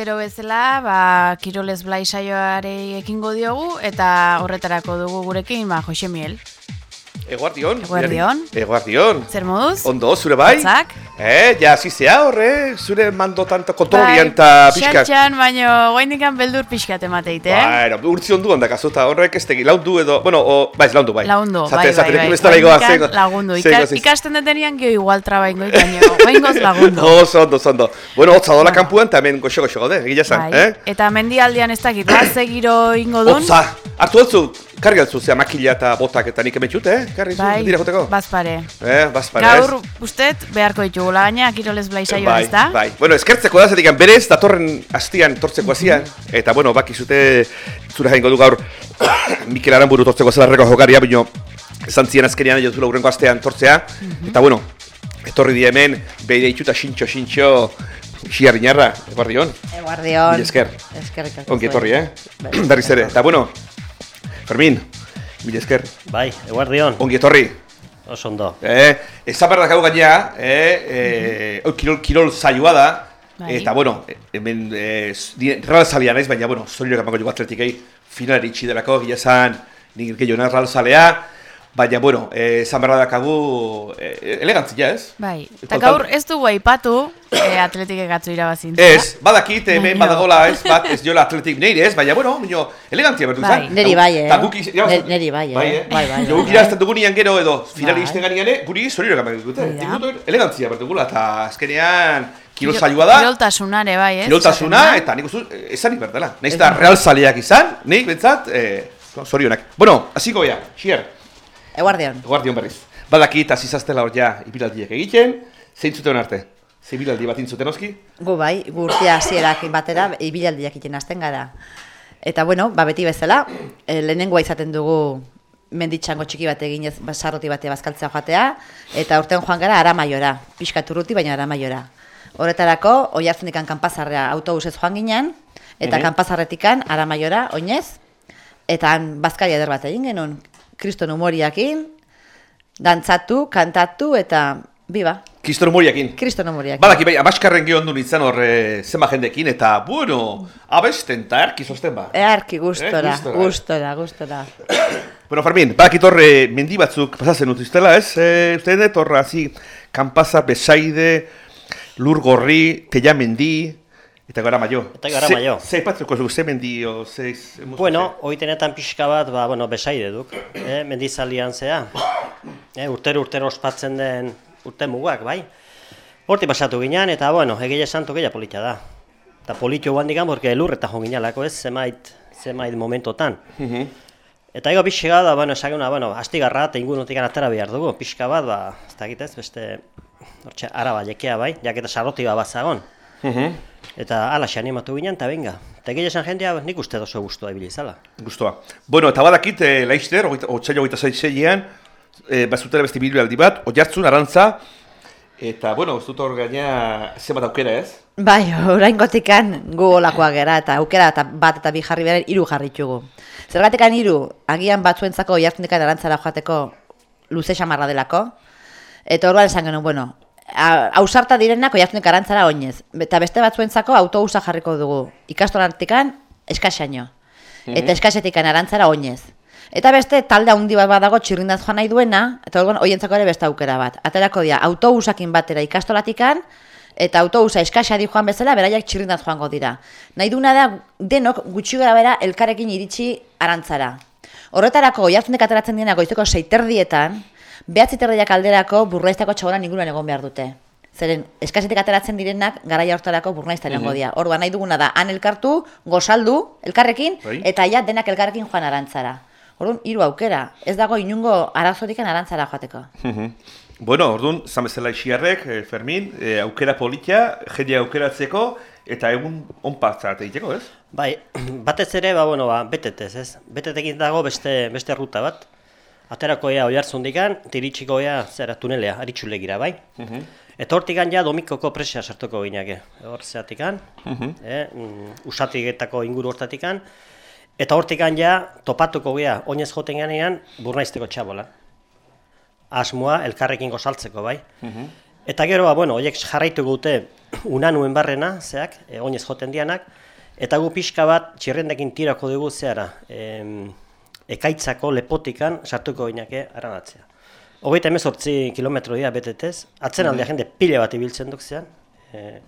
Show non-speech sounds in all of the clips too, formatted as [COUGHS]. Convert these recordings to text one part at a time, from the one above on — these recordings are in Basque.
Estero bezala, ba, Kiroles Blai saioare ekingo diogu, eta horretarako dugu gurekin, ba, Jose Miel. Eguardion. Eguardion. Eguardion. Zer moduz? Ondo, zure bai? Hotzak? Eh, ja, zizea horre, zure mando tanto kontrolian eta pixkat. Xantxan, baino, guaindikan beldur pixkat emateite, eh? Bueno, urtzi ondu handak azota horrek ez tegi, laundu edo, bueno, o, bai, laundu bai. Lagundu, Zate- bai, bai, bai. Guaindikan zego- Lagundu, ikasten detenian gio igual trabaingo, baino, guaingoz [LAUGHS] lagundu. Oso ondo, oso ondo. Bueno, hotza dola kanpuan, eta hemen goxo goxo gaude, egia zan, Bai. eh? Eta mendialdean ez dakit, bat segiro ingo dun? Hotza, hartu dutzu, karri altzu, zea makila eta botak eta nik emetxut, eh? Karri zu, Bai, dira joteko? bazpare. Eh, bazpara, ez? Gaur, ustet, beharko ditugula, baina, Kiroles Blai saioa bai, ez da? bai. Bueno, eskertzeko da, zetik berez, datorren astian tortzeko hazian, eta bueno, bakizute zure jaingo du gaur [COUGHS] Mikel Aramburu tortzeko zelarreko jokaria, bino, esan zian azkenean jo zula urrengo astean tortzea, eta bueno, etorri di hemen, beide itxuta xintxo, xintxo, xiarriñarra, eguardion, Eguardion. Mila esker. Eskerrik asko. ongi etorri, eh? Bai. Berriz ere, eta bueno, Fermin, mila esker, Bai, eguardion, ongi etorri. oso ondo. Eh, eza berda gau gaina, eh, eh, kirol, kirol zaioa da, Bai. eta bueno, eh, hemen, eh, ni real zalea naiz, baina bueno, zorioak emango jugu atletikei, finalari itxi delako, gila zan, nik gehiago real zalea, baina bueno, eh, ezan berda dakagu, eh, elegantzia ez? Bai, eta gaur ez dugu aipatu e, atletikek atzu irabazintza. Ez, badakit, hemen badagola ez, bat, ez diola atletik neire ez, baina bueno, bino, elegantzia berdu Bai. izan. Neri bai, eh? Ta guk iz- irabazten- Ne- neri bai, eh? Bai, eh? Bai, bai, Jo, bai, guk bai. irabazten dugunian gero edo, finali Bai. izten ganean, eh, guri zorioak emango dute. Hori da. Nik dut elegantzia berdu gula, eta azkenean, kilo Kiro- zailua da, Kiroltasunare bai, ez? kiroltasuna, eta nik uste, eh, esanik berdela. Naiz eta real zaleak izan, nik bentsat, eh, zorionak. Bueno, hasiko ja, xier, Eguardion. guardion berriz. Badakit, azizaztela hor ja, ibilaldiak egiten, zein zuten arte? Ze ibilaldi bat intzuten oski? Gu bai, gu urtea hasierak batera ibilaldiak egiten hasten gara. Eta bueno, ba beti bezala, e, lehenengoa izaten dugu menditxango txiki bat eginez ba, sarroti bate bazkaltzea joatea, eta urtean joan gara aramaiora, pixka turruti baina aramaiora. Horretarako, oi hartzunikan kanpazarrea autobusez joan ginen, eta Mhm. kanpazarretikan aramaiora, oinez, eta han bazkari eder bat egin genuen, kriston humoriakin, dantzatu, kantatu, eta biba, Kiston moriakin. kriston humoriakin. Badaki bai, abaskarren gehon du nintzen hor e, zema jendekin, eta, bueno, abesten eta erki zosten ba. Earki gustora, Eh, gustora. gustora, gustora. [COUGHS] Bueno, Fermin, badakit hor e, mendi batzuk pasatzen utiztela, ez? E, uste dut hor, hazi, kanpaza, besaide, lur gorri, teia mendi, eta gara maio. Eta Garamaio. Ze, ze patruko zu, ze mendi, o, ze... Bueno, oitenetan pixka bat, ba, bueno, besaide duk, eh, mendizalian zea. Eh, urtero urtero ospatzen den urte mugak, bai. Horti pasatu ginen, eta, bueno, egia esan tokeia polita da. Eta politxo guan digan, porque lurreta jo ginalako, ez, zemait, zemait momentotan. Mhm. Eta ego pixka da, bueno, esaguna, bueno, astigarra eta ingurutik atera behar dugu, pixka bat, ba, ez dakit ez, beste, hortxe, araba jekea bai, jaketa sarroti bat bazagon. Mhm. Eta ala animatu ginen, eta benga. Eta egia esan jendea nik uste oso guztua ibili izala. Gustoa. Bueno, eta badakit, e, laizter, otxaila hogeita zaitzeian, e, bazutela beste bilualdi bat, oiartzun, arantza, eta, bueno, ez dut hor gaina zenbat aukera ez? Bai, orain gotikan gu olakoa gera, eta aukera eta bat eta bi jarri beren hiru jarritugu. Zergatikan hiru, agian batzuentzako jartunikan arantzara joateko luze xamarra delako, eta orduan esan genuen, bueno, a- ausarta direnak oiartunik arantzara oinez, eta beste batzuentzako autobusa jarriko dugu, ikastorantikan eskaxaino, eta eskaxetikan arantzara oinez. Eta beste talde handi bat badago txirrindaz joan nahi duena, eta orduan hoientzako ere beste aukera bat. Aterako dira autobusakin batera ikastolatikan, eta autobusa eskaxa di joan bezala, beraiek txirrindaz joango dira. Nahi duna da, denok gutxi gara bera elkarrekin iritsi arantzara. Horretarako, oiartzunek ateratzen dienak goizeko seiterdietan, behatzi terdiak alderako burraiztako txabonan inguruan egon behar dute. Zeren, eskasetik ateratzen direnak garaia hortarako burnaizta egongo dira. Orduan nahi duguna da, han elkartu, gozaldu, elkarrekin, Bai. eta ja denak elkarrekin joan arantzara. Orduan, hiru aukera. Ez dago inungo arazorik arantzara joateko. Mhm. Bueno, orduan, zan bezala isiarrek, eh, Fermin, eh, aukera politia, jende aukeratzeko, eta egun onpatzat egiteko, ez? Bai, [CLEARS THROAT] batez ere, ba, bueno, ba, betetez, ez? Betetekin dago beste, beste ruta bat. Aterako ea oiartzundikan, tiritsiko ea zera tunelea, aritxulegira, bai? Eta hortikan ja domikoko presia sartuko ginake. Hor zeatikan, eh, mm, usatiketako inguru hortatikan. Eta hortikan ja topatuko gea, oinez joten ganean, burnaizteko txabola. Asmoa elkarrekin gozaltzeko, bai? Eta gero, ba, bueno, horiek jarraitu gute [CLEARS THROAT] unanuen barrena, zeak, e, oinez joten dianak, eta gu pixka bat txirrendekin tirako dugu zehara, em, ekaitzako lepotikan sartuko ginake aranatzea. Hogeita emezortzi kilometro dira betetez, atzen aldea jende pile bat ibiltzen duk zean, e,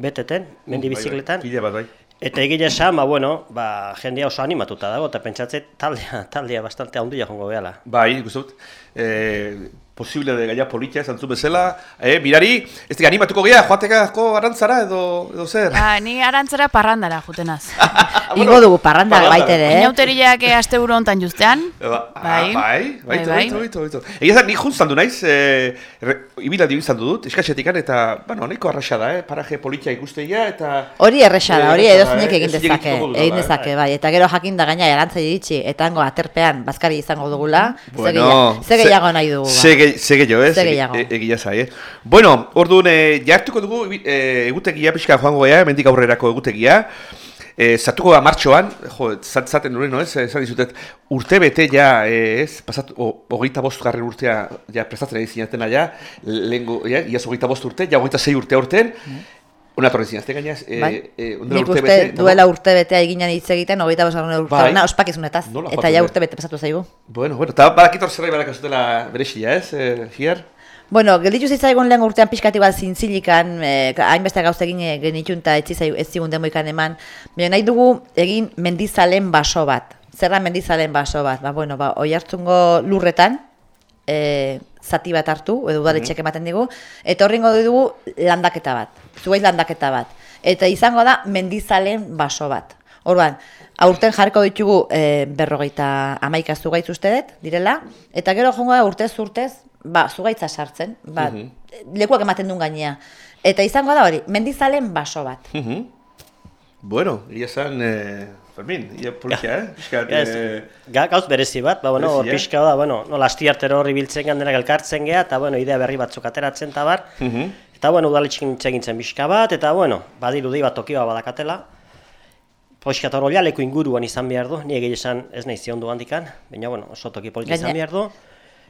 beteten, mendi Bai, bai, bizikletan, Pila bat, bai. eta egile esan, ba, bueno, ba, jendea oso animatuta dago, eta pentsatze taldea, taldea bastante handia jongo behala. Bai, guztut, eh, posible de gaia politia, zantzu bezala, eh, mirari, ez dira animatuko gea, joatekako arantzara edo, edo zer? Ba, ni arantzara parrandara jutenaz. [LAUGHS] Ingo dugu parranda parranda. baitere, eh? Inauteriak aste buru hontan justean. Ba, ah, Bai. bai, bai, Bai, bai, bai. bai, bai. Egia zen, ni juntzan du naiz, eh, re- ibila dio izan dut, eskaxetikan, eta, bueno, nahiko arraxa da, eh, paraje politia ikustegia, eta... Hori erresa da, hori Eh, edo zeinek eh, egin ez dezake, egin bai, dezake, bai. bai. Eta gero jakin da gaina erantza iritsi, eta hango aterpean bazkari izango dugula, ze Bueno, ze gehiago nahi dugu. ba. Ze, ge- ze gehiago, ez? Ze gehiago. E- Egia zai, eh? Bueno, orduan, eh, jartuko dugu eh, egutegia, pixka joango gea, mendik aurrerako egutegia. Eh, zatuko da martxoan, jo, zat, zaten nure, no, ez? Esan dizutet, urte bete ja, eh, ez? Pasatu, o, hogeita bost garren urtea, ja, prestatzen ari zinatena ja, lehengo, ja, iaz hogeita bost urte, ja, hogeita sei urte aurten, Una torre zinazten gainaz, eh, Bai. eh, ondela Nik urte bete, duela urte betea eginen hitz egiten, hogeita bosgarren urte Bai. ospakizunetaz. Nola Eta ja urte bete pasatu zaigu. Bueno, bueno, eta badakitor zerbait badakazutela berexia, ez, eh, Jier? Bueno, gelditu zitzaigun lehen urtean pixkati bat zintzilikan, eh, hainbeste gauza egin eh, genitun eta ez zigun demoikan eman. Baina nahi dugu egin mendizalen baso bat. Zerra mendizalen baso bat? Ba, bueno, ba, oi hartzungo lurretan, e, zati bat hartu, edo udaletxek ematen digu, eta horrengo dugu landaketa bat, zuaiz landaketa bat. Eta izango da mendizalen baso bat. Orduan, aurten jarriko ditugu e, berrogeita amaika zugaitz uste dut, direla, eta gero jongo da urtez urtez, ba, zugaitza sartzen, ba, lekuak ematen duen gainea. Eta izango da hori, mendizalen baso bat. Mhm. Bueno, ia zan, eh, Fermin, ia politia, eh? Piskat, Ez, eh, ga, gauz berezi bat, ba, bueno, hor Berezia. pixka da, bueno, nola astiartero horri biltzen gandenak elkartzen gea, eta, bueno, idea berri batzuk ateratzen eta bar, mhm. eta, bueno, udaletxekin hitz egin zen pixka bat, eta, bueno, badirudi bat tokioa badakatela, Poiskat hor leku inguruan izan behar du, ni egia esan ez nahi zion du handikan, baina, bueno, oso toki polita izan behar du,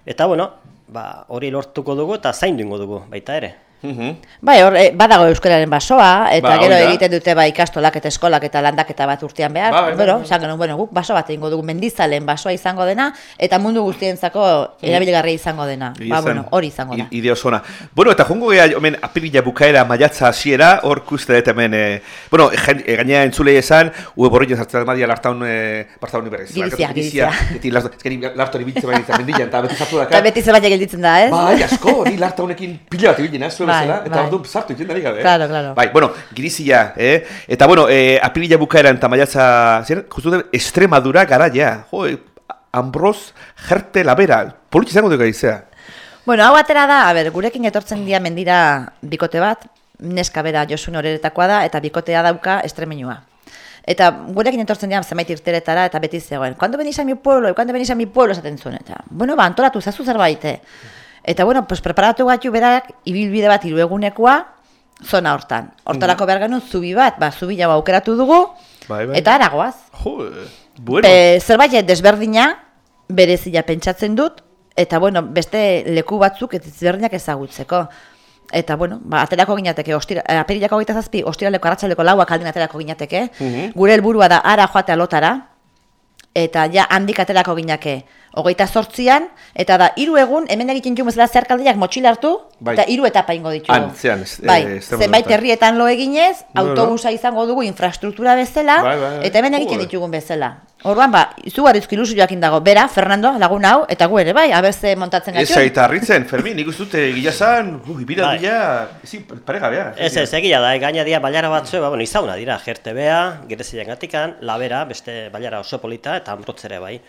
eta, bueno, ba, hori lortuko dugu eta zaindu ingo dugu, baita ere. Mhm. Bai, hor, eh, badago euskararen basoa, eta Ba, gero hori da. egiten dute bai ikastolak eta eskolak eta landaketa bat urtean behar. Ba, bai, bai, bueno, bai. esan genuen, bueno, guk baso bat egingo dugu mendizalen basoa izango dena, eta mundu guztientzako erabilgarria izango dena. Ba, zan, bueno, hori izango da. i- Ide osona. Bueno, eta jongo gea, hemen apirila bukaera maiatza hasiera, hor kuste dut hemen, eh, bueno, e, gainera entzulei esan, ue borrillo zartzen almadia lartaun, eh, bartaun iberrez. Girizia. girizia. Eti larto ibiltzen baina izan mendilan, eta beti zartu Eta daka. beti zerbait gelditzen da, ez? Bai, asko, ni lartaunekin pila bat ibilina, zuen Bai, bezala, eta bai. orduan sartu egiten da gabe. eh? Claro, claro. Bai, bueno, girizia, eh? Eta bueno, eh, apirila bukaeran eta maiatza, zer, justu dut, Extremadura garaia. Jo, eh, Ambros Jerte Labera, politxe izango dugu izea. Bueno, hau atera da, a ber, gurekin etortzen dira mendira bikote bat, neska bera Josun horretako da, eta bikotea dauka estremenua. Eta gurekin etortzen dira zenbait irteretara, eta beti zegoen, cuando venís a mi pueblo, cuando venís a mi pueblo, esaten zuen, eta, bueno, ba, antolatu zazu zerbait, eh? Eta, bueno, pues, preparatu gatu berak, ibilbide bat hiru egunekoa, zona hortan. Hortarako behar genuen zubi bat, ba, zubi jau aukeratu dugu, Bai, bai. eta aragoaz. Jo, bueno. E, zerbait desberdina, berezia pentsatzen dut, eta bueno, beste leku batzuk ez desberdinak ezagutzeko. Eta bueno, ba, aterako ginateke, ostira, eh, apirilako hogeita zazpi, ostiraleko arratsaleko lauak aldin aterako ginateke. Mhm. Gure helburua da ara joatea lotara, eta ja handik aterako ginake hogeita sortzian, eta da, hiru egun, hemen egiten dugu bezala zeharkaldiak motxila hartu, Bai. eta hiru etapa ingo ditugu. Han, zean, ez- bai, eh, Extremadura. zenbait herrietan lo eginez, No, no. autobusa izango dugu infrastruktura bezala, Bai, bai, bai. eta hemen egiten ditugun bezala. Orduan, ba, izugarrizko ilusioakin dago, bera, Fernando, lagun hau, eta gu ere, bai, haberze montatzen Ez gatxun. zaita harritzen, Fermin, nik uste dute gila zan, uh, ibira Bai. dira, ezin, paregabea. Ez ez, egia da, eh, gaina dira bailara batzu, ba, bueno, izauna dira, jertebea, gerezilean gatikan, labera, beste bailara oso polita, eta ambrotzere bai.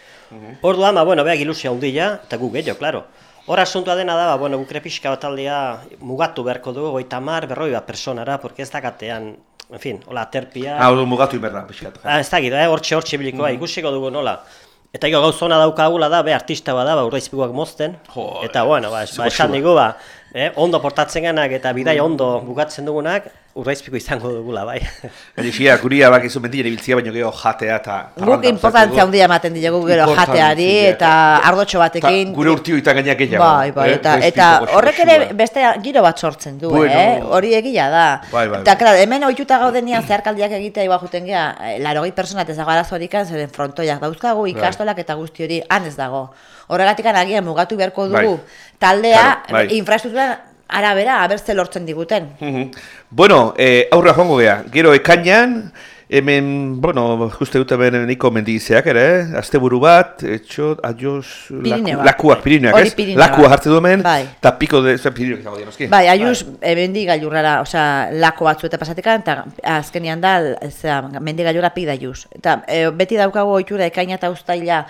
Orduan, ba, bueno, beak ilusia handia, eta gu gehiago, klaro. Hor asuntua dena da, ba, bueno, guk pixka bat aldea mugatu beharko dugu, goita mar, berroi bat personara, porque ez dakatean, en fin, hola, aterpia... Ah, hori mugatu inberda, pixkat. Ah, ez dakit, eh, hortxe hortxe bilikoa, ikusiko dugu nola. Eta gero gauzona daukagula da, be artista bada, ba, urraizpiguak mozten. Jo, eta bueno, ba, ba esan digu, ba, eh, ondo portatzen ganak eta bidai ondo bukatzen dugunak, urraizpiku izango dugula, bai. [LAUGHS] Gaini fia, guria bakizu mendien ibiltzia, baino geho jatea eta... Guk importantzia handia ematen diogu gero jateari eta ardotxo batekin. gure urtio eta gainak gehiago. Bai, bai, eh, eta, gaizki eta horrek ere beste giro bat sortzen du, Bueno. eh? Hori egia da. Bai, bai, eta, bai. claro, hemen ohituta gaudenian zeharkaldiak egitea igua juten gea, eh, larogei personat ez dago arazorik zeren frontoiak dauzkagu, ikastolak eta guzti hori han ez dago. Horregatik agian mugatu beharko dugu Bai. taldea, Claro, bai. infrastruktura arabera, abertze lortzen diguten. Bueno, eh, aurra joango gea. Gero ekainan, hemen, bueno, juste dut hemen niko mendizeak ere, eh? Asteburu bat, etxo, aios, laku, lakuak, pirineoak, Hori ez? Pirineoak. Lakua hartzen du hemen, Bai. eta piko de, zen pirineoak izango dira? Bai, aiuz, bai. mendigailurrara, osea, lako batzu eta pasatekan, eta azkenian da, zera, mendigailura pik da aiuz. Eta e, beti daukagu ohitura ekaina eta uztaila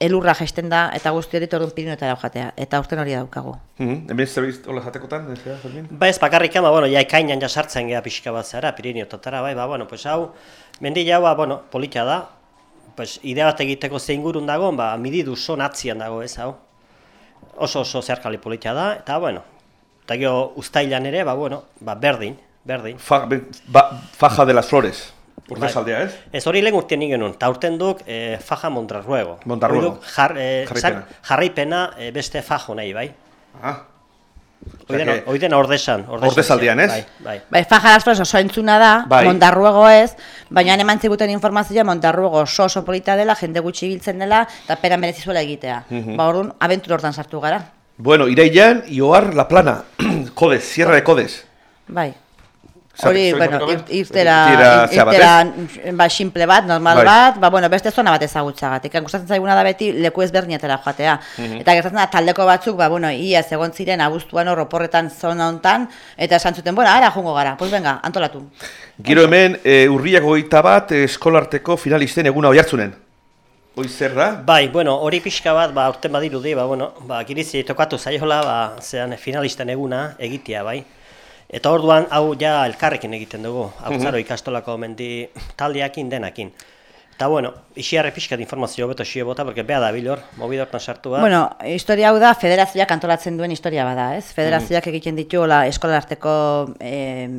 elurra jaisten da, eta guzti hori tordun pirinotara jatea, eta urten hori daukagu. Mhm. Hemen zerbait hola jatekotan, ez da, Fermin? Ba ez bakarrik ama, bueno, ja ekainan ja sartzen gea pixka bat zara, Piriniotetara, bai, ba, bueno, pues hau, mendi jau, ba, bueno, polita da, pues idea bat egiteko zein gurun dago, ba, mididu son atzian dago ez, hau. Oso oso zeharkali polita da, eta, bueno, eta gero uztailan ere, ba, bueno, ba, berdin, berdin. Fa, be- ba, faja de las flores. Urte Bai. saldea, ez? Ez hori lehen urtean genuen, eta urten duk e, faja Montarruego. Montarruego. Hori duk jar, e, Jarraipena. jarraipena e, beste fajo nahi, bai. Ah. Hoi dena, que- hoi dena ordesan. ordesan Ordezaldian, ez? Bai, bai. Bai, faja las flores oso entzuna da, Bai. Mondarruego ez, baina eman ziguten informazioa Mondarruego oso oso polita dela, jende gutxi biltzen dela, eta pera merezizuela egitea. Mhm. Ba, orduan, abentura hortan sartu gara. Bueno, irailan, Ioar La Plana, [CLEARS THROAT] Kodes, Sierra de Kodes. Bai. Hori, bueno, irtera, Irtera, ba, simple bat, normal Bai. bat, ba, bueno, beste zona bat ezagutzagatik. Gustatzen zaiguna da beti leku ezberdinetara joatea. Mhm. Eta gertatzen da taldeko batzuk, ba, bueno, ia egon ziren abuztuan hor oporretan zona hontan, eta esan zuten, bueno, ara jungo gara, pues venga, antolatu. Gero hemen, e, urriak hogeita bat, eh, eskolarteko finalisten eguna oiartzunen. Hoi zer da? Bai, bueno, hori pixka bat, ba, urten badirudi, ba, bueno, ba, girizi tokatu zaiola, ba, zean finalisten eguna egitea, bai. Eta orduan, hau ja elkarrekin egiten dugu, hau zaro ikastolako mendi taldeakin denakin. Eta bueno, isiarre pixkat informazio beto xio bota, porque bea da bilor, mobidortan sartu ba. Bueno, historia hau da federazioak antolatzen duen historia bada, ez? Federazioak egiten ditu hola eskolarteko eh,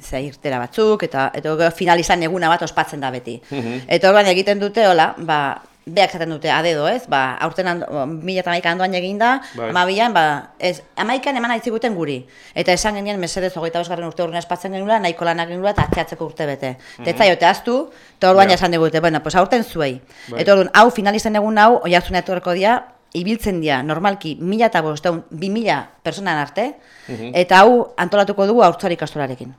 ze irtera batzuk eta eta finalizan eguna bat ospatzen da beti. Eta orduan egiten dute hola, ba beak zaten dute adedo, ez? Ba, aurten and, 2011 andoan egin da, Bai. amabian, ba, ez, amaikan eman aitziguten guri. Eta esan genien, mesedez, hogeita bosgarren urte urruna espatzen genula, nahiko lanak genula, eta atzeatzeko urte bete. Mm -hmm. Tetzaiote aztu, eta orduan Ja. ja. esan digute, bueno, pues aurten zuei. Bai. Eta orduan, hau finalizan egun hau, oiartzun etorreko dia, ibiltzen dira, normalki, mila eta bosteun, bi mila personan arte, eta hau antolatuko dugu haurtzari ikastolarekin.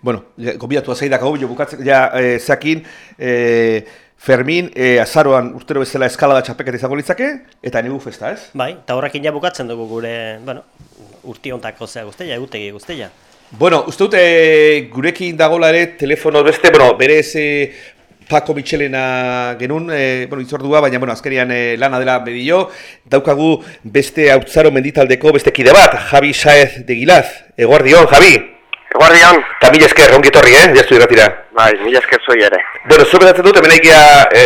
Bueno, ja, gombidatu azaidak hau, jo bukatzen, ja, e, zeakin, e, Fermin, e, azaroan urtero bezala eskalada txapeket izango litzake, eta negu festa, ez? Bai, eta horrekin ja bukatzen dugu gure, bueno, urti hontako zea guztia, egutegi guztia. Bueno, uste dut e, gurekin dagoela ere telefono beste, bueno, berez e, Paco Michelena genuen, e, bueno, itzordua, baina, bueno, azkerian e, lana dela medillo, daukagu beste hautzaro menditaldeko beste kide bat, Javi Saez de Gilaz, eguardion, Javi! Eguardion, Eta mila esker, ongi etorri, eh? Jaztu irratira. bai, mila esker zoi ere. Bueno, zuek bezatzen dut, hemen egia e,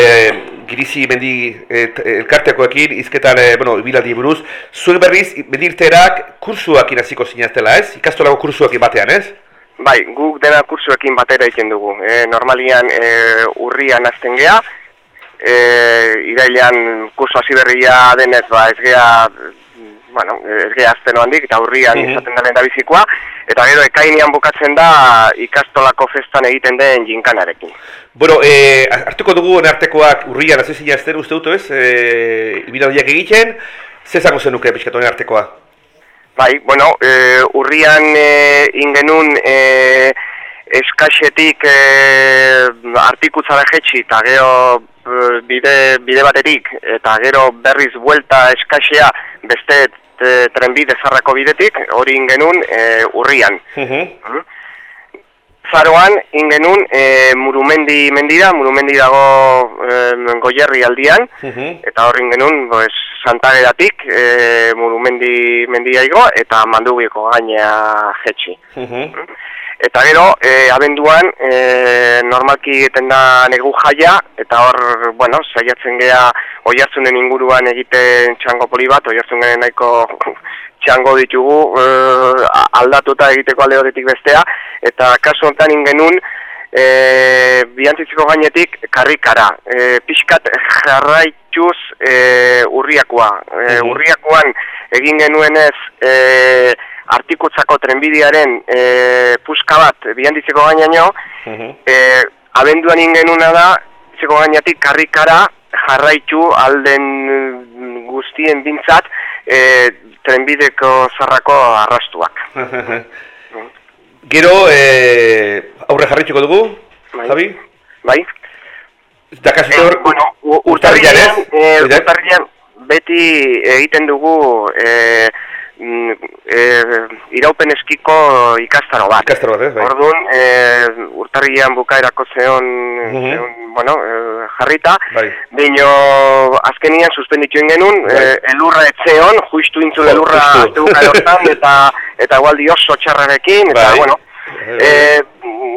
girizi mendi e, t- elkartekoekin, izketan, e, bueno, ibilaldi buruz. Zuek berriz, mendirterak kursuak inaziko zinaztela, ez? Ikastolako kursuak batean, ez? Bai, guk dena kursuekin batera egiten dugu. E, normalian e, urrian azten gea, e, irailean kursu hasi berria denez, ba, ez gea, bueno, ez gea azten handik, eta urrian Mhm. izaten da lehen bizikoa, eta gero ekainean bukatzen da ikastolako festan egiten den jinkanarekin. Bueno, eh, hartuko dugu artekoak urrian hasi zina ez uste dut, ez? Eh, ibilaldiak egiten, ze zango zenuke pixkatu hone artekoa? Bai, bueno, e, urrian e, ingenun e, eskaxetik e, artikutzara jetxi eta gero e, bide, bide batetik eta gero berriz buelta eskaxea beste e, trenbide zarrako bidetik, hori ingenun e, urrian. Mhm. Zaroan, ingenun, e, murumendi mendira, murumendi dago e, goierri aldian, eta hor ingenun, pues, santageratik, e, murumendi mendia igo, eta mandugiko gaina jetxi. Eta gero, e, abenduan, e, normalki egiten da negu jaia, eta hor, bueno, saiatzen gea oiartzunen inguruan egiten txango poli bat, oiartzunen nahiko [LAUGHS] txango ditugu e, aldatuta egiteko alde horretik bestea, eta kasu honetan ingenun, e, biantzitziko gainetik karrikara. E, pixkat jarraituz e, urriakoa. E, urriakoan egin genuenez e, artikutzako trenbidiaren e, puska bat biantitzeko gainaino, e, abenduan ingenuna da, ziko gainetik karrikara jarraitu alden guztien bintzat e, trenbideko zarrako arrastuak. [LAUGHS] Gero, eh, aurre jarritxuko dugu, Bai. Javi? Bai? Dakazute Eh, hor, bueno, u- urtarrilan, urtarrilan, ez? eh, Hori da? urtarrilan beti egiten dugu eh, mm, eh, iraupen eskiko ikastaro bat. Ikastaro bat, ez, bai. Orduan, eh, urtarrilan bukaerako zeon, zeon bueno, eh, jarrita, Bai. Bino, azkenian suspenditu genuen, Bai. eh, elurra etzeon, justu intzun elurra aste bukaerotan, eta, eta gualdi oso txarrarekin, eta, Bai. bueno, Eh,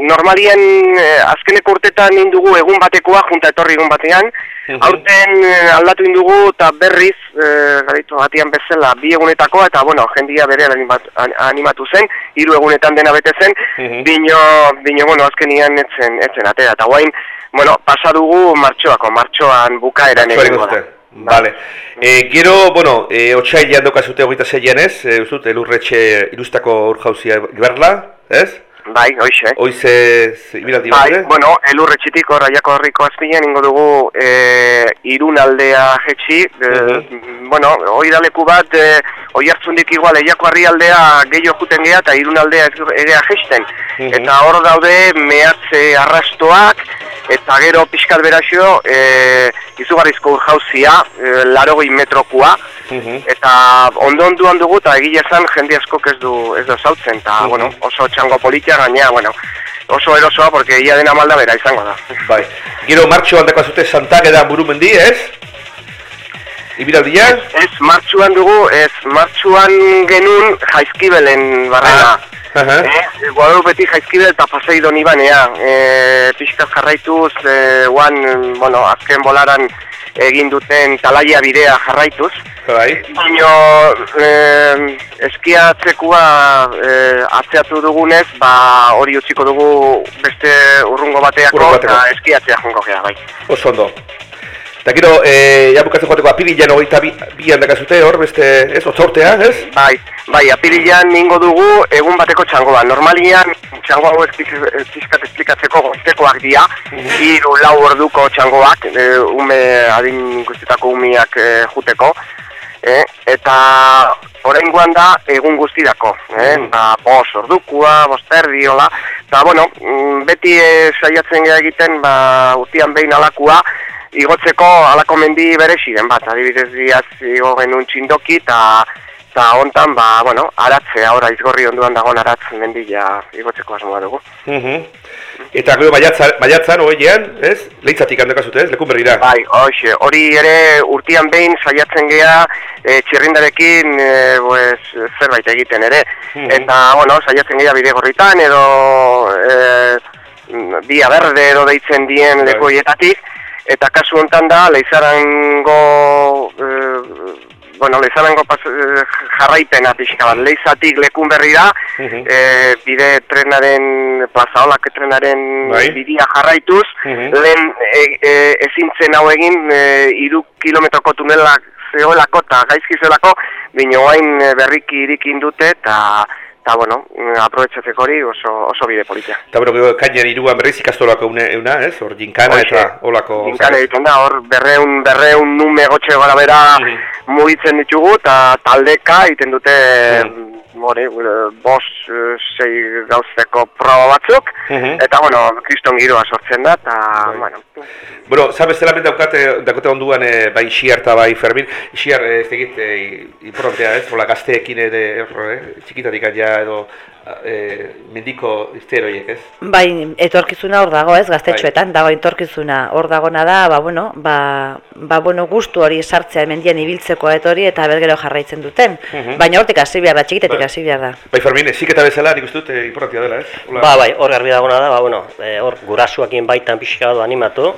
normalien eh, azkeneko urtetan indugu egun batekoa, junta etorri egun batean, Mhm. aurten aldatu indugu eta berriz, eh, garitu batian bezala, bi egunetakoa, eta bueno, jendia bere animat, an- animatu zen, hiru egunetan dena bete zen, Mhm. bino, bino, bueno, azkenian etzen, etzen atera, eta guain, bueno, pasa dugu martxoako, martxoan bukaeran egingo da. guzti. Vale. Eh, gero, bueno, eh, otxailan dokazute hogeita zeian ez, eh, uzut, elurretxe irustako urjauzia berla, ez? Bai, hoxe. Hoize, ibilaldi bat, Bai, ere? bueno, elurretxitik horraiako horriko azpinean ingo dugu e, irun aldea jetxi, e, Mhm. bueno, hori da leku bat, e, oi hartzundik igual eiako harri aldea gehiago juten geha eta irun aldea egea jesten. Mhm. Eta hor daude mehatze arrastoak, eta gero pixkat berazio, e, izugarrizko urjauzia, e, larogei metrokua, Mhm. eta ondo onduan dugu eta egile esan jende askok ez du ez du zautzen eta bueno, oso txango politia gaina, bueno, oso erosoa porque ia dena malda bera izango da. Bai. Gero martxoan dakazute Santageda burumendi, ez? Ibilaldia? Ez martxuan dugu, ez martxuan genun jaizkibelen barrena. Ah, aha. Eh, Guadalupeti jaizkibel eta pasei doni banea. E, pixkaz jarraituz, e, guan, bueno, azken bolaran egin duten talaia bidea jarraituz. Bai. Baina eh, eskiatzekua eh, atzeatu dugunez, ba hori utziko dugu beste urrungo bateako eta eskiatzea jongo gea, bai. Oso ondo. Eta gero, eh, ja bukatzen joateko apirilan hogeita bi, bian dakazute hor, beste, ez, otzortea, ez? Bai, bai, apirilan ningo dugu egun bateko txangoa. Normalian txango piz- pizkat esplikatzeko goiztekoak dira, hiru lau orduko txangoak, e, ume adin guztietako umiak e, juteko, e, eta oraingoan da egun guztirako, eh? ba, bos ordukua, bost erdi, hola, eta bueno, mm, beti e, saiatzen gara egiten, ba, urtian behin alakua, igotzeko alako mendi berexiren bat, adibidez diaz igo genuen txindoki, eta eta hontan, ba, bueno, aratzea, ora izgorri onduan dagoen aratz mendila igotzeko asmoa dugu. Mhm. Eta gero maiatzan, maiatzan hogeian, ez? Leitzatik handakazute, ez? Lekun berrira. Bai, hoxe, hori ere urtian behin saiatzen gea e, txirrindarekin e, pues, zerbait egiten ere. Mhm. Eta, bueno, saiatzen gea bide gorritan edo e, dia berde edo deitzen dien Bai. Eta kasu hontan da, leizarango, e, bueno, leizarango pas, e, jarraipena pixka bat, leizatik lekun berrira, Mhm. e, bide trenaren, plazaolak trenaren Bai. bidia jarraituz, Mhm. lehen e, e, ezin zen hau egin e, iru kilometroko tunelak zegoelako eta gaizki zegoelako, bino hain berriki irikin dute eta eta bueno, mm, aprobetxatzeko hori oso, oso bide politia. Eta gero, kainan iruan berriz ikastolako une, euna, ez? Hor, ginkana Hoxe. eta olako... Ginkana egiten da, hor berreun, berreun nume gotxe gara bera Mhm. mugitzen ditugu, eta taldeka egiten dute Mhm. hori, eh, bos, eh, sei gauzeko proba batzuk, Mhm. eta bueno, kriston giroa sortzen da, eta, Bai. bueno, Bueno, sabes zela daukate, daukate onduan e, bai Xiar eta bai Fermin. Xiar, e, ez egit, e, importantea ez, hola gazteekin ere, erro, eh? ja edo e, mendiko izteroiek ez? Bai, etorkizuna hor dago, ez, gaztetxoetan, dago etorkizuna hor dagona da, ba, bueno, ba, ba, bueno, gustu hori sartzea hemendian ibiltzeko eta hori, eta bergero jarraitzen duten. Mhm. Baina hortik hasi behar da, txikitetik Bai. hasi behar da. Bai Fermin, ziketa bezala nik uste dut e, importantea dela ez? Hola. Ba, bai, hor garbi dagona da, ba, bueno, e, hor gurasuakin baitan pixka bat animatu,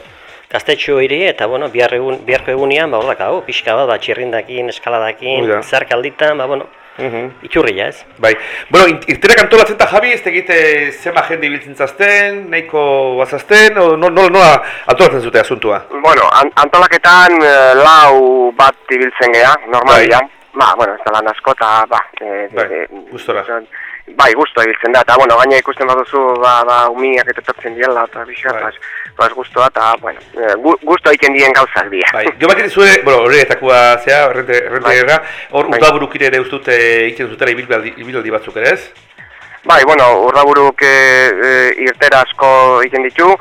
gaztetxo hiri eta, bueno, bihar egun, biharko egunean, ba, hor dakau, pixka bat, ba, txirrindakin, eskaladakin, Hoi da. zerkalditan, ba, bueno, Mhm. itxurria ez. Bai, bueno, in- irterak antolatzen eta Javi, ez tegite zema jende ibiltzen zazten, nahiko bazazten, o no, no, nola antolatzen zute asuntua? bueno, an antolaketan eh, lau bat ibiltzen gea, normalian, ba, bueno, ez da lan asko, eta, ba, e, Bai, gustora. Bai, gusto ibiltzen da, eta, bueno, gaina ikusten baduzu, ba, ba, umiak eta etortzen diela, eta bizka, Bai. Bai. pues, gustoa, eta, bueno, eh, gu, gusto egiten dien gauzak dira. Bai, jo bakit zure, bueno, horretakoa zea, rente, rente Bai. era, hor Bai. udaburukire ere ustut e, egiten zutela ibilbaldi, ibilbaldi batzuk ere ez? Bai, bueno, urraburuk e, e, irtera asko egiten ditu,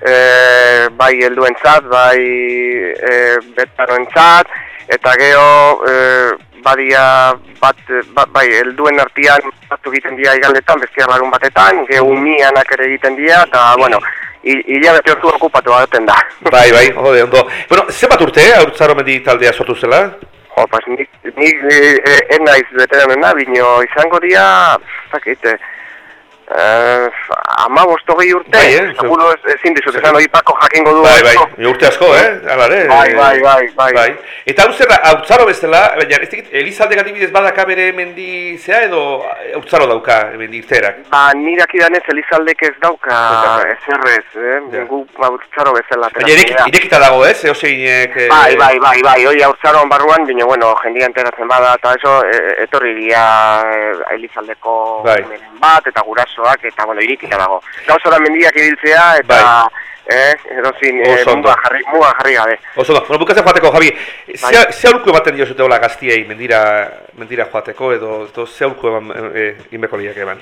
e, bai helduentzat, bai e, betaroentzat, eta gero e, badia bat, ba, bai, helduen artean batu egiten dira igaldetan, bestia larun batetan, gero umianak ere egiten dira, eta, bueno, hilabete hortu okupatu baten da. [LAUGHS] Bai, bai, jode, ondo. Bueno, zenbat urte, hautzaro mendi taldea sortu zela? Jo, pues nik, nik e, e, ez naiz veteranena, bino izango dira, zakit, eh, ama bostogei urte, Bai, eh, seguro ez, ezin dizut, esan hori pako jakingo du. Bai, bai, asko. urte asko, eh? Hala, ere? Bai, bai, bai, bai. bai. Eta hau zer da, hautzaro bezala, baina ez dakit, Elizalde adibidez badaka bere mendi zea edo hautzaro dauka mendi irterak? Ba, nire akidanez Elizaldek ez dauka ezerrez, eh? Ja. Gu hautzaro bezala. Baina gara. irekita dago ez, eoseinek... eh, Bai, bai, bai, bai, hori haurtzaroan barruan, bino, bueno, jendia enteratzen bada, eta eso, e, etorri dira e, Elizaldeko Bai. bat, eta gurasoak, eta, bueno, irikita dago. Gauzora mendiak ibiltzea, eta, eh, edozin, e, Oso ondo. muga jarri, muga jarri gabe. Oso da, bueno, bukatzen joateko, Javi, Bai. ze, ze aurko ematen dio hola gaztiei mendira, mendira joateko, edo, edo ze aurko eman e, inbeko liak eman?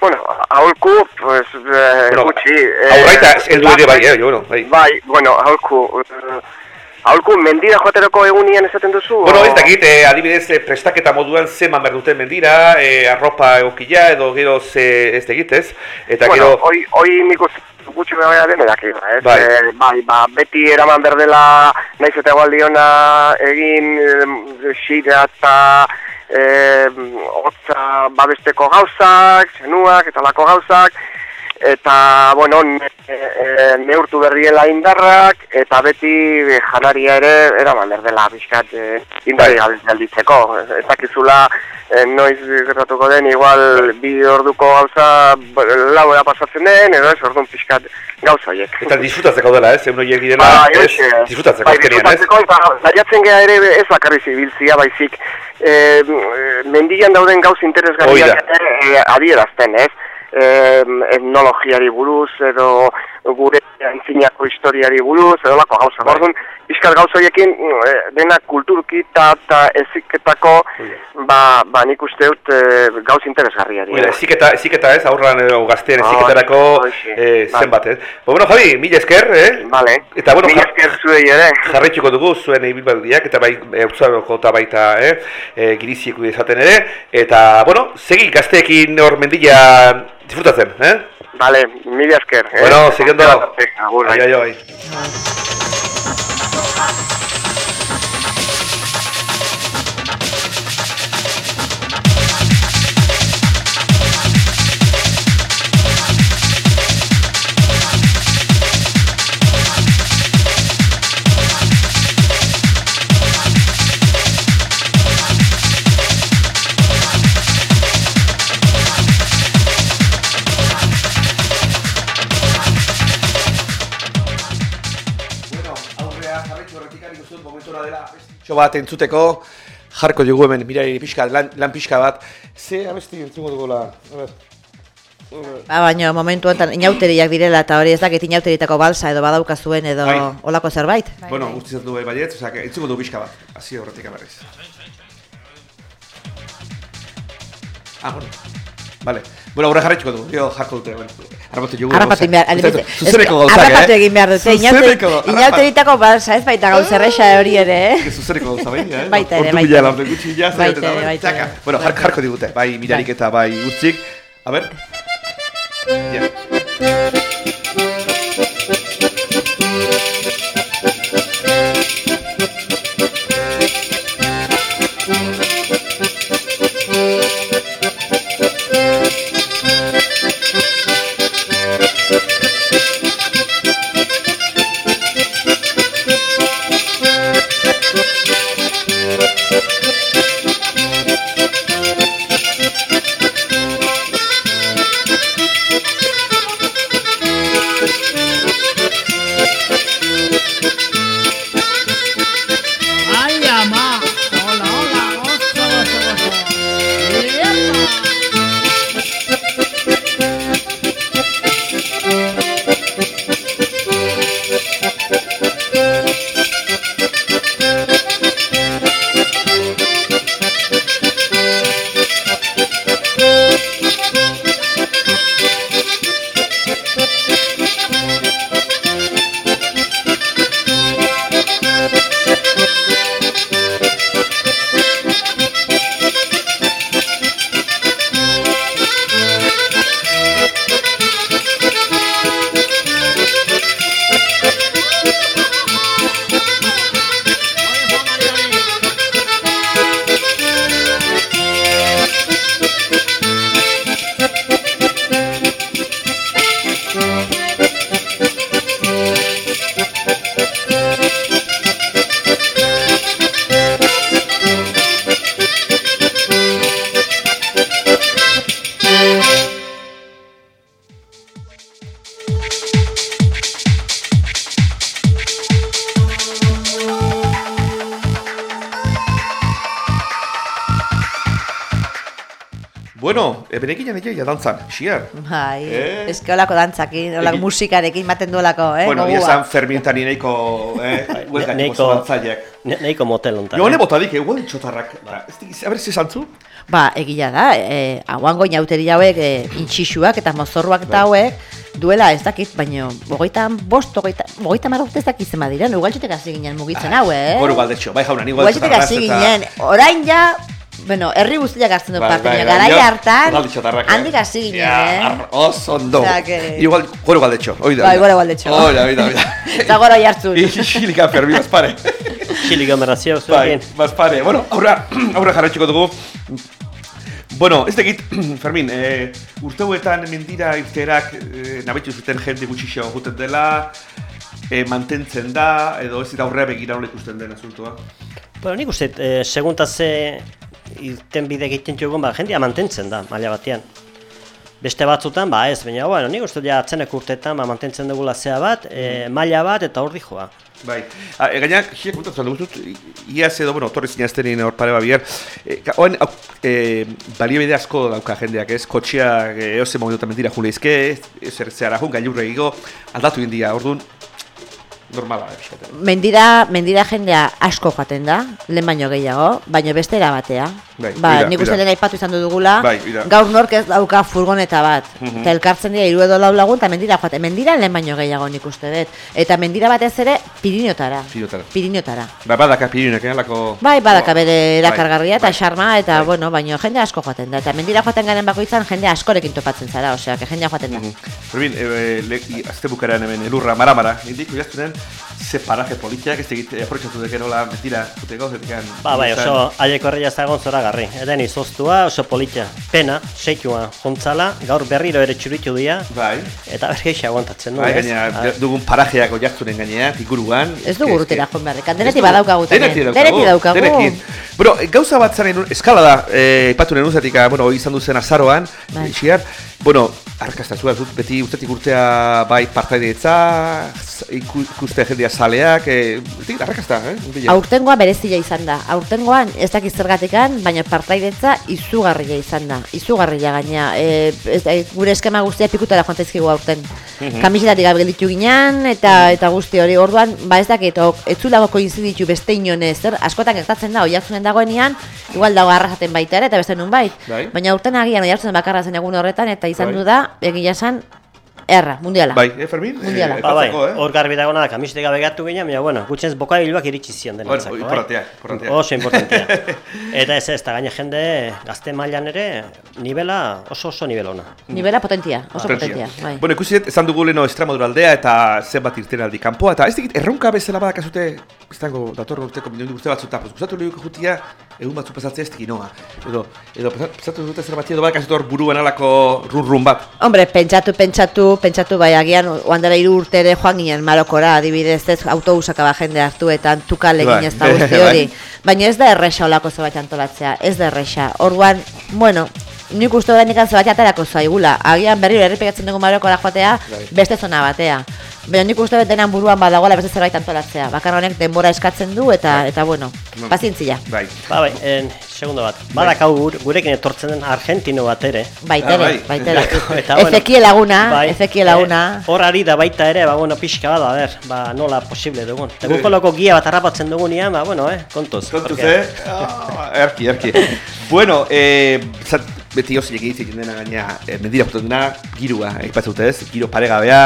Bueno, aholku, pues, eh, Bueno, gutxi. eh, Aurraita, heldu ere bai, eh, bueno, bai. Bai, bueno, aholku, eh, aholku mendira joaterako egunian esaten duzu? Bueno, ez dakit, eh, adibidez, eh, prestaketa moduan ze eman behar duten mendira, eh, arropa egokila, edo gero ze ez dakit, ez? Eta bueno, gero, hoi, hoi nik uste gutxi beha den edaki, ez? Bai. Eh, bai, ba, beti eraman berdela, naiz eta egualdiona egin, eh, xira eta eh, hotza babesteko gauzak, zenuak eta lako gauzak, eta, bueno, ne, e, neurtu berriela indarrak, eta beti e, janaria ere eraman berdela pixkat e, indarri Bai. galditzeko. Ez dakizula e, noiz gertatuko den, igual bi orduko gauza b- lauera pasatzen den, edo ez orduan pixkat gauza horiek. eta disfrutatzeko dela, ez? Egun horiek direla, Bai, ez? hoxe. Disfrutatzeko, bai, azkenean, ez? saiatzen gea ere ez bakarriz ibiltzia baizik. E, mendian dauden gauz interesgarriak e, adierazten, ez? E, etnologiari buruz, edo gure antzinako historiari buruz, edo lako gauza. Bai. Orduan, pixkat gauza horiekin e, dena kulturki eta eta eziketako, ba, ba nik uste dut e, gauz interesgarriari. Bueno, eziketa, eziketa ez, aurran edo gazteen eziketarako hoxe, eh, bai. zenbat, ez? Ba, bueno, Javi, mila esker, eh? Vale. Eta, bueno, Mila esker zuei ere. jarraituko dugu zuen ibilbaldiak eta bai eutzaroko eta baita eh, e, girizieko izaten ere eta bueno, segi gazteekin hor mendila disfrutatzen, eh? Vale, mila esker. eh? Bueno, siguiendo. Agur, Ai, bai. Bat entzuteko jarko dugu hemen, mirari pixka, lan, lan pixka bat. Ze abesti entzungo dugula. A ber. Ba, baina momentu honetan inauteriak direla eta hori ez dakit inauteritako balsa edo badaukazuen edo Bai. olako zerbait. Bai, Bueno, bai. guzti zatu bai baiet, osea, entzungo dugu pixka bat. Hasi horretik amarriz. Ah, bueno. Vale. Bueno, horre jarraituko dugu, jo jarko dute, bueno. Arrapatu jugu. Harrapatu egin behar, Zuzeneko- Zuzeneko gauzak, eh? harrapatu egin behar dute, Zuzeneko, inaute- harrapatu. inauteritako balsa ez baita gauza erresa hori ere, eh? Zuzeneko gauza bai, eh? Baita ere, baita ere. laurden gutxi ja, Baita ere, bai, baita ere. Bueno, jarko jarko digute, bai mirarik eta bai guztik. A ber. Ja. E, benekin jane ja dantzan, xiar. Bai, Eh? eske olako dantzakin, olako Egi- musikarekin maten duelako, eh? Bueno, gogua. ia esan Fermintan ineiko, eh, huelgatiko Neiko-. Ne, nahiko motel hontan. Jo, eh? hone botadik, eguen txotarrak. Ba, Ez dikiz, a ber, ze zantzu? Ba, egia da, e, hauango inauteri hauek, e, intxixuak eta mozorruak eta hauek, duela ez dakit, baino, bogoita bost, bogoita, bogoita marra urte ez dakit zema diren, ugaltxutek hasi ginen mugitzen hau, eh? Goru galdetxo, bai jauna, ni igual Ugaltxutek hasi ginen, orain ja, bueno, herri guztiak hartzen du Bai, parte, bai, bai, garai hartan, txotarrak, eh? handik hasi ginen, eh? oso ondo. Que- Igual, goru galdetxo, hoi da. Bai, goru galdetxo. Hoi da, hoi da, hoi da. [LAUGHS] Eta gora jartzun. [LAUGHS] Isilika fermi, bazpare. Xili gomerazio Bai, zuekin. bazpare. Bueno, aurra, [CLEARS THROAT] aurra jarraitxiko dugu. Bueno, ez dakit, [CLEARS THROAT] Fermin, e, urte hauetan mendira irterak e, nabetu zuten jende gutxixo juten dela, e, mantentzen da, edo ez dira aurrea begira ikusten den asuntua. Bueno, nik uste, eh, segunta ze irten bide egiten jogun, ba, jendia mantentzen da, maila batean. Beste batzutan, ba ez, baina, bueno, nik uste ja atzenek urtetan, ba, mantentzen dugula zea bat, e, maila bat eta hor joa. Bai, ah, e, gainak, xiek kontatzen dugu iaz edo, bueno, torri zinaztenin hor pare babiar, e, ka- oen, e, baliobide asko dauka jendeak ez, kotxeak e, eoze momentutan mentira juleizke, ezer zehara jun, gailurre egigo, aldatu india, orduan, normala, pixkaten. Mendira, mendira jendea asko joaten da, lehen baino gehiago, baino beste era batea. Bai, ba, bida, nik uste lehen aipatu izan dugula, Bai, gaur nork ez dauka furgoneta bat. Mhm. Eta elkartzen dira hiru edo lau lagun, eta mendira joaten. Mendira lehen baino gehiago nik uste dut. Eta mendira batez ere, Pirineotara. Pirinotara. Pirineotara. Ba, badaka pirinek, eh, lako... Bai, badaka bere erakargarria eta bai. xarma, eta, Bai. bueno, baino jende asko joaten da. Eta mendira joaten garen bakoitzan, jende askorekin topatzen zara, osea, que jendea joaten da. Mhm. Fermin, e, le, i- azte bukarean hemen elurra mara-mara, nindik, jaztunen, ze paraje politiak, ez egit, aprotxatu deke nola, mentira, juteko, zetekan... Ba, bai, oso, haiek horreia ez dagoen zora ikaragarri. Eden izoztua, oso polita. Pena, seitua jontzala, gaur berriro ere txuritu dira, Bai. eta bergeixa aguantatzen du. Bai, gaina, Ah, dugun parajeak oiartzunen gainean, ikuruan. Ez dugu urtera que- joan beharrik. Denetik badaukagu tamen. Denetik daukagu. Denetik. Bueno, gauza bat zaren, eskala da, eh, ipatu nuen uzatik, bueno, hori izan duzen azaroan, Bai. xiar, bueno, arrakastazua, dut beti urtetik urtea bai partaideetza, iku- ikuste jendia saleak, eh, beti arrakasta, eh? Aurtengoa berezia izan da. Aurtengoan ez dakit zergatikan, baina partaidetza izugarria izan da. Izugarria gaina. E, e, gure eskema guztia pikutara joan zaizkigu aurten. Kamisetatik gabe gelditu ginen eta eta guzti hori. Orduan, ba ez dakit, ok, etzulako koinziditu beste inonez, zer askotan gertatzen da oihartzunen dagoenean, igual dago arrasaten baita ere eta beste nun bait. Bai. Baina aurten agian oihartzunen bakarra zen egun horretan eta izan Bai. du da egia esan erra, mundiala. Bai, eh, Fermin? Mundiala. Ba, bai, eh? hor garbi dagoena da, kamisetik gabe gatu ginen, baina, bueno, gutxenez boka bilbak iritsi zion Bueno, denentzako, importantea, bai? importantea. Oso importantea. [LAUGHS] Eta ez ez, eta gaine jende gazte mailan ere, nivela, oso oso nivel ona. Nibela potentia, oso Potentzia. potentia. Bai. Bueno, ikusi dut, esan dugu leno Estremadura aldea eta zenbat irtenaldi kanpoa, eta ez dikit, erronka bezala badakazute, ez dago, datorren urteko milioi urte batzuta, pues, gustatu lehiko jutia, egun batzu pasatzea ez noa. Edo, edo pasatu dute zer bati edo badakazute hor buruan alako run-run bat. Hombre, pentsatu, pentsatu, pentsatu bai, agian oan dela hiru urte ere joan ginen Marokora, adibidez, ez autobusak aba jende hartu eta tukale Bai. egin ez da guzti [LAUGHS] hori. Baina ez da erresa olako zerbait antolatzea, ez da erresa. Orduan, bueno, nik uste da nikan zerbait aterako zaigula. Agian berriro errepegatzen dugu Marokora joatea, Bai. beste zona batea. Baina nik uste dut denan buruan badagoela beste zerbait antolatzea. Bakar honek denbora eskatzen du eta eta bueno, pazientzia. Bai. Ba, bai, en, segundo bat. Badakau gur, gurekin etortzen den argentino bat ere. Baitere, Ah, bai. baitera. [LAUGHS] Eta, bueno, Ezekiel laguna, bai, Ezekiel laguna. eh, Hor ari da baita ere, ba, bueno, pixka bat, a ber, ba, nola posible dugun. Eta gukoloko gia bat harrapatzen dugunean, ba, bueno, eh, kontuz. Kontuz, porque- eh? Ah, erki, erki. bueno, eh, zat, beti hozik egiten dena gaina, eh, mendira dena, girua, aipatzute ez, giro paregabea,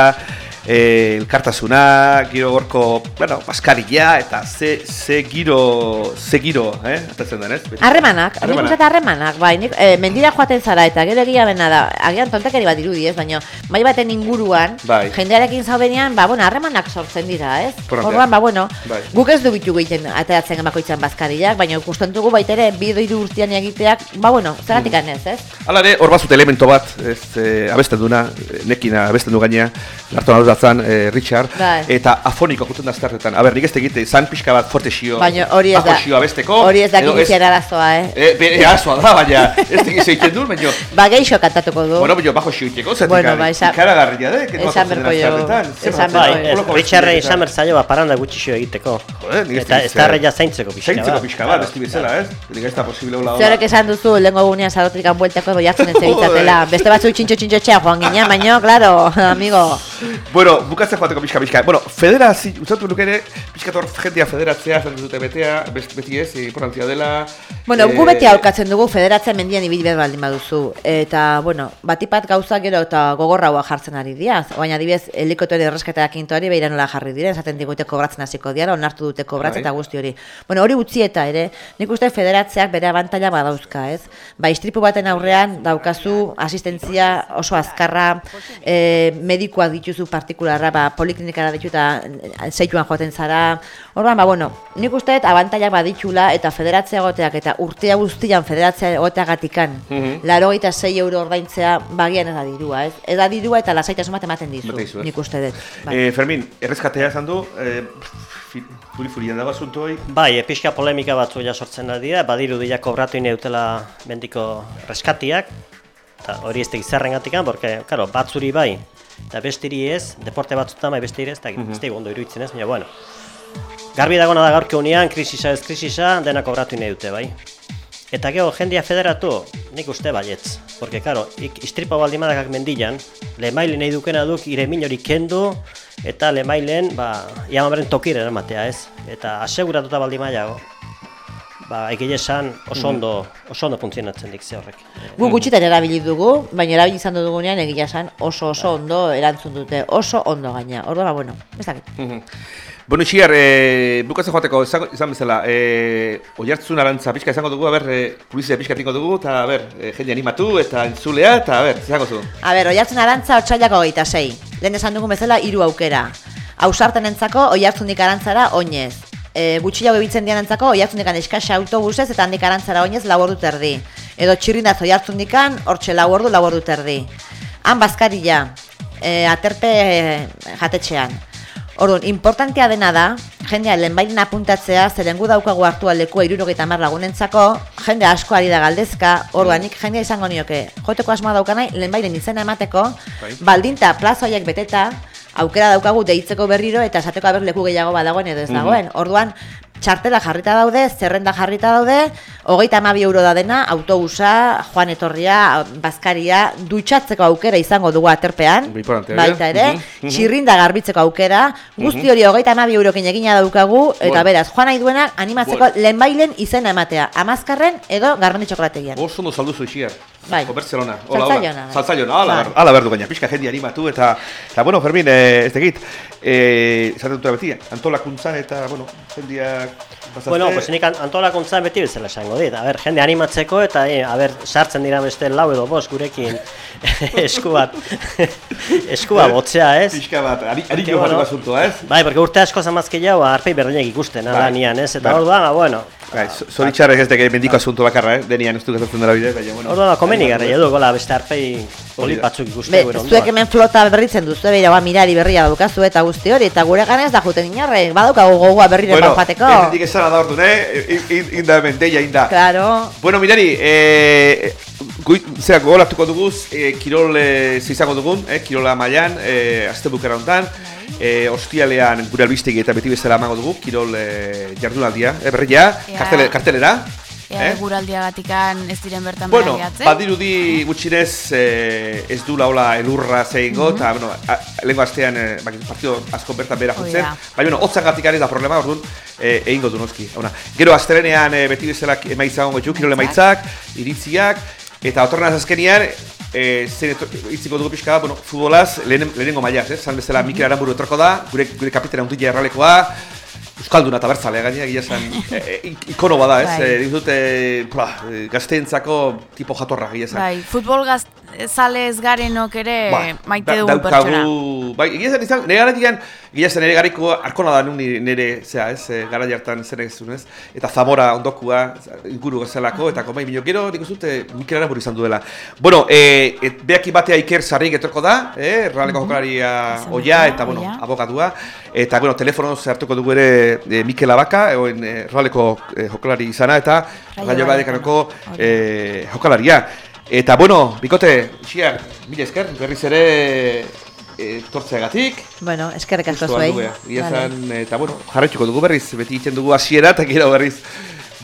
eh, elkartasuna, giro gorko, bueno, maskarilla, eta ze, ze giro, ze giro, eh, atatzen den ez? Harremanak, Harremanak. dut harremanak, bai, nik, e, mendira joaten zara eta gero egia bena da, agian tontakeri bat irudi ez, baina bai baten inguruan, Bai. jendearekin zaudenean, ba, bueno, harremanak sortzen dira, ez? Orduan, ba, bueno, Bai. guk ez du bitu egiten ateratzen bakoitzan bazkariak, baina ikusten dugu baitere bi edo hiru urtean egiteak, ba, bueno, zeratik Mm. ez, ez? Hala ere, hor bazute elemento bat, ez, eh, abesten duna, eh, nekin abesten du gaina, lartu nahi eh, Richard, Bai. eta afoniko juten da aztertetan. A ber, nik ez egite, izan pixka bat forte xio, Baina hori ez da, bajo xio abesteko. hori ez da gipuzkoan arazoa, eh? E, be, arazoa da, baina ez tegiz egiten du, baina... Ba, geixo kantatuko du. Bueno, baina bajo xio iteko, zetik Bueno, ba, esan- ikaragarria da, que no esan akotzen berko dena jo, zerretan. Zer esan Bai, berko ez, koloko Richardre bestiak izan eta- bertzaio, ba, paranda gutxi egiteko. Joder, nik ez Eta ez da arreia zaintzeko pixka Zaintzeko bat. pixka bat, besti bezala, ez? Nik ez da posible hola Zer horrek esan duzu, lehenko gunean zarotik bueltako boiatzen ez zebitzatela. Beste batzu txintxo txea joan ginen, baina, claro, amigo. Bueno, bukatzen joateko pixka pixka. Bueno, federazio, usatu nuke ere, pixka tor jendia federatzea, zer dute betea, best, beti ez, importantzia dela. Bueno, gu eh, beti aurkatzen dugu federatzen mendian ibili behar baldin baduzu. Eta, bueno, batipat gauza gero eta gogorraua jartzen ari dira. Baina adibidez, helikoptero erreskateak into hori beira nola jarri dira, esaten digute kobratzen hasiko dira, onartu dute kobratzen Bai. eta guzti hori. Bueno, hori utzi eta ere, nik uste federatzeak bere abantaila badauzka, ez? Ba, istripu baten aurrean daukazu asistentzia oso azkarra, e, medikoak dituzu partikularra, ba, poliklinikara ditu eta eh, zeituan joaten zara. Orduan, ba, bueno, nik uste dut abantailak baditxula eta federatzea egoteak eta urtea guztian federatzea egoteagatikan, Mhm. laro gaita sei euro ordaintzea bagian ez da dirua, ez? Ez da dirua eta lasaitasun bat ematen dizu, ez? nik uste dut. Bai. Eh, Fermin, errezkatea esan du, eh, fi- furi furian dago asunto hoi. Bai, e, pixka polemika batzu ja sortzen da dira, badiru dira kobratu ine dutela bendiko reskatiak, eta hori ez tegiz zerrengatikan, porque, karo, batzuri bai, eta bestiri ez, deporte batzutan bai bestiri ez, eta Mhm. ez da ondo iruditzen ez, baina, bueno. Garbi dagona da gaurko unean, krisisa ez krisisa, dena kobratu ine dute, bai. Eta gero, jendia federatu, nik uste baietz. Porque, karo, ik, istripa baldimadakak mendilan, lemailen nahi dukena duk ire hori kendu, eta lemailen, ba, iamaberen tokire eramatea ez. Eta aseguratuta baldimaiago, ba, egia esan oso ondo, oso ondo funtzionatzen dik ze horrek. Gu gutxitan erabili dugu, baina erabili izan dugunean egia esan oso oso ondo erantzun dute, oso ondo gaina. Orduan, ba, bueno, ez dakit. Mhm. Bueno, Itxiar, eh, bukatzen joateko, izan bezala, eh, oiartzun arantza pixka izango dugu, a ber, eh, publizia pixka tingo dugu, eta, a ber, eh, jende animatu, eta entzulea, eta, a ber, izango zu. A ber, oiartzen arantza otxailako geita sei. Lehen esan dugun bezala hiru aukera. Ausarten entzako oiartzunik arantzara oinez. E, gutxiago ebitzen dianentzako oiartzundikan eskasa autobusez eta handik arantzara oinez lau ordu terdi. Edo txirrindaz oiartzundikan hortxe lau ordu lau ordu terdi. Han bazkaria, e, aterpe e, jatetxean. Orduan, importantea dena da, jendea lehenbailen apuntatzea, zeren gu daukagu hartu aldekua irurogeita mar lagunentzako, jende asko ari da galdezka, orduan nik jendea izango nioke, joteko asmoa daukanai, lehenbailen izena emateko, baldinta plaza horiek beteta, aukera daukagu deitzeko berriro eta esateko aber leku gehiago badagoen edo ez dagoen. Orduan, txartela jarrita daude, zerrenda jarrita daude, hogeita amabi euro da dena, autobusa, joan etorria, bazkaria, dutxatzeko aukera izango dugu aterpean, eh? baita ere, Mhm, mhm. txirrinda garbitzeko aukera, guzti hori hogeita amabi eurokin egina daukagu, eta Bueno. beraz, joan nahi duenak animatzeko Bueno. lehenbailen izena ematea, amazkarren edo garrani txokolategian. Oso ondo salduzu ixiar. Bai. O Barcelona. Saltzaiona, bai. Saltzaiona, ala, Bai. ala berdu baina, pixka jende animatu eta, eta bueno, Fermin, eh, ez tegit, eh, esaten dut beti, antolakuntzan eta, bueno, jendiak pasaste. Bueno, pues nik an- antolakuntzan beti bezala esango dit. A ber, jende animatzeko eta e, a ber, sartzen dira beste lau edo bost gurekin [LAUGHS] esku bat [LAUGHS] esku bat botzea, ez? Pixka bat, ari, ari bueno, asuntoa, ez? Bai, porque urte asko zamazke jau, arpei berdinak ikusten, Bai. nian, ez? Eta Bai. orduan, ba, bueno, Bai, zoritxarrek ez deke mendiko asunto bakarra, eh? Denian ez du gertatzen dela bide, baina, bueno. orduan, ba, komeni garri edu, gola, beste arpei polit da. batzuk ikuste Be, gure zuek ondoan. hemen flota berritzen duzu, beira, ba, mirari berria daukazu eta guzti hori, eta gure gana ez da juten inorre, badaukagu gogoa berrire Bueno, bueno, esara da orduan, eh? In- in- Inda hemen, deia, inda. Claro. Bueno, mirari, eh, gui, zera, gogolatuko duguz, eh, kirol eh, izango dugun, eh, kirola mailan, eh, azte bukera hontan, eh, ostialean gure albistegi eta beti bezala emango dugu, kirol eh, jardunaldia, eh, berria, kartele, kartelera. Ea, eh? guraldiagatikan ez diren bertan Bueno, berabiatzen. badirudi gutxinez eh, ez du laula elurra zeingo, eta, bueno, a- lehenko astean eh, bakit, partido asko bertan bera jutzen, da. baina, bueno, hotzagatik ez da problema, orduan, eh, egingo du noski. Hauna, gero astelenean eh, beti bezala emaitza gongo ditu, kirol emaitzak, iritziak, eta otornaz azkenian, eh, zein hitziko dugu pixka, bueno, futbolaz, lehen, lehenengo mailaz, eh? Zan bezala Mikel Aramburu etorko da, gure, gure kapitena untila erralekoa, Euskalduna eta bertzale, gainera, gila esan, [LAUGHS] e, e, ikono bada, ez? Bai. Nik dut, eh, pla, eh, gazteentzako tipo jatorra, gila esan. Bai, futbol gaz, zale ez garenok ere maite da- dugun pertsona. Bai, egia esan izan, nire garatian, egia esan nire gariko arkona da nire, nire zera, ez, eh, gara jartan egizun, ez? Eta Zamora ondokua, inguru gazelako, eta komai, bino, gero nik uzute Mikel Aramburu izan duela. Bueno, eh, et, beaki batea Iker Sarrik etorko da, eh, Realeko jokalaria Izan oia, dela, eta, bueno, Oia. abogatua, eta, bueno, telefono hartuko dugu ere eh, Mikel Abaka, egoen eh, Realeko eh, jokalari izana, eta Rayo Rayo Vallecanoko Vallecano, eh, jokalaria. Eta, bueno, bikote, xiar, mila esker, berriz ere e, tortzeagatik. Bueno, eskerrik asko zuei. Vale. esan, eta bueno, jarraituko dugu berriz, beti egiten dugu hasiera eta gero berriz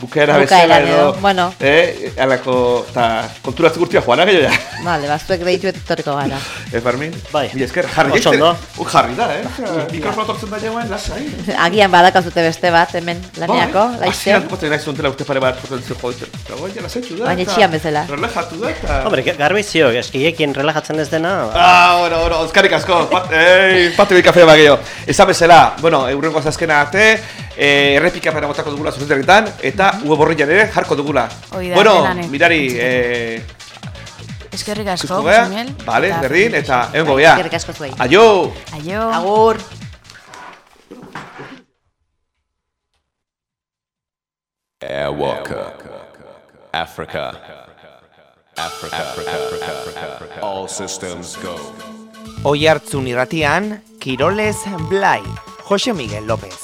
bukaera bezala edo, bueno. eh, alako, [LAUGHS] eta konturatzen gurtia joana gehiago ja. Vale, bazuek behitu etorriko gara. Eh, Fermin? Bai. Mila esker, jarri. Oso jaitze- ondo. Uh, jarri da, eh? Mikrofono tortzen da jauen, lasai. [LAUGHS] Agian badakazute beste bat, hemen, laneako, Bai, laizte. Hasieran dukotzen nahi zuntela urte pare bat jotzen zu joiten. Eta goi, jala zaitxu da. Baina etxean bezala. Relajatu da, eta... Hombre, garbi zio, eskiekin relajatzen ez dena, ba, Ah, bueno, bueno, oskarrik asko, pat, ei, patu bi kafea bageo. Esan bezala, bueno, eurrengo azazkena arte, eh, errepika pera botako dugula zuzenterritan, eta ue borrian ere jarko dugula. Hoi da, bueno, mirari, eh, Eskerrik asko, ikusko gea, Josemiel. vale, eta berdin, eta egongo Bai, gea. eskerrik asko zuei. Aio! Aio. Agur! Airwalker. Africa. Africa. Africa. Africa. All systems go. Oi hartzun irratian, Kiroles Blai, Jose Miguel López.